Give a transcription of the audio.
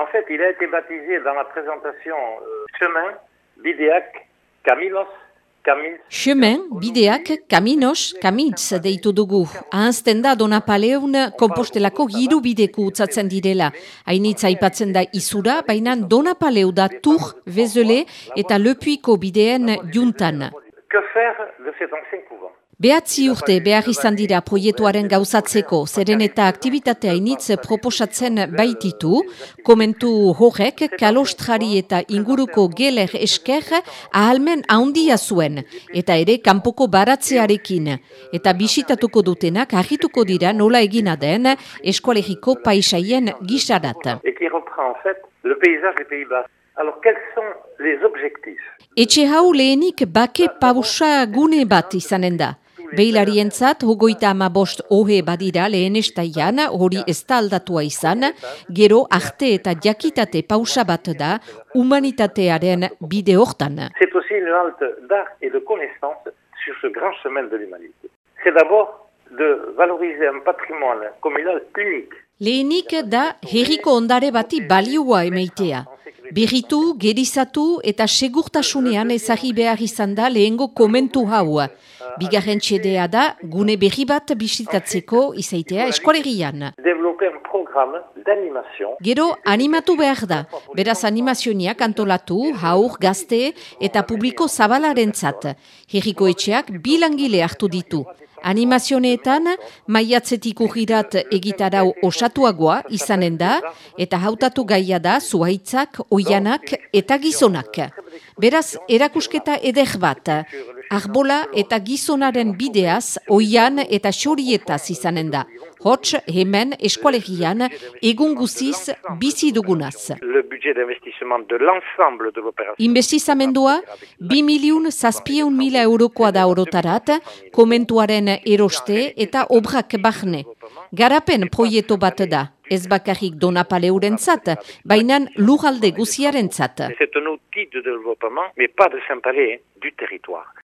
En fait, il a été baptisé dans la présentation euh, chemin, bideak, Camilos, Chemin, bideak, kaminos, kamitz deitu dugu. Ahanzten da Donapaleun kompostelako giru bideku utzatzen direla. Hainitza aipatzen da izura, baina Donapaleu da tur, vezele eta lepuiko bideen juntan. Behatzi urte behar izan dira proiektuaren gauzatzeko, zeren eta aktivitatea initz proposatzen baititu, komentu horrek kalostrari eta inguruko geler esker ahalmen handia zuen, eta ere kanpoko baratzearekin, eta bisitatuko dutenak argituko dira nola egina den eskualegiko paisaien gisarat. le paysage des Pays-Bas. Alors, quels sont les objectifs Etxe hau lehenik bake pausa gune bat izanen da. Beilarientzat hogoita ama bost ohe badira lehen estaian, hori ez da aldatua izan, gero arte eta jakitate pausa bat da humanitatearen bide hortan. C'est aussi une halte d'art et de connaissance sur ce grand chemin de l'humanité. C'est d'abord de valoriser un patrimoine communal unique. Lehenik da herriko ondare bati balioa emeitea. Berritu, gerizatu eta segurtasunean ezagi behar izan da lehengo komentu hau. Bigarren txedea da, gune berri bat bisitatzeko izaitea eskualerian. Gero, animatu behar da. Beraz animazioniak antolatu, haur, gazte eta publiko zabalaren zat. Herriko etxeak bilangile hartu ditu. Animazioneetan, maiatzetik urgirat egitarau osatuagoa izanen da, eta hautatu gaia da zuhaitzak, oianak eta gizonak. Beraz, erakusketa eder bat, arbola eta gizonaren bideaz, oian eta xorietaz izanen da. Hots, hemen, eskualegian, egun guziz, bizi dugunaz. Investizamendua, bi miliun zazpieun mila eurokoa da orotarat, komentuaren eroste eta obrak bahne. Garapen proieto bat da, ez bakarrik donapaleuren zat, baina lujalde guziaren zat.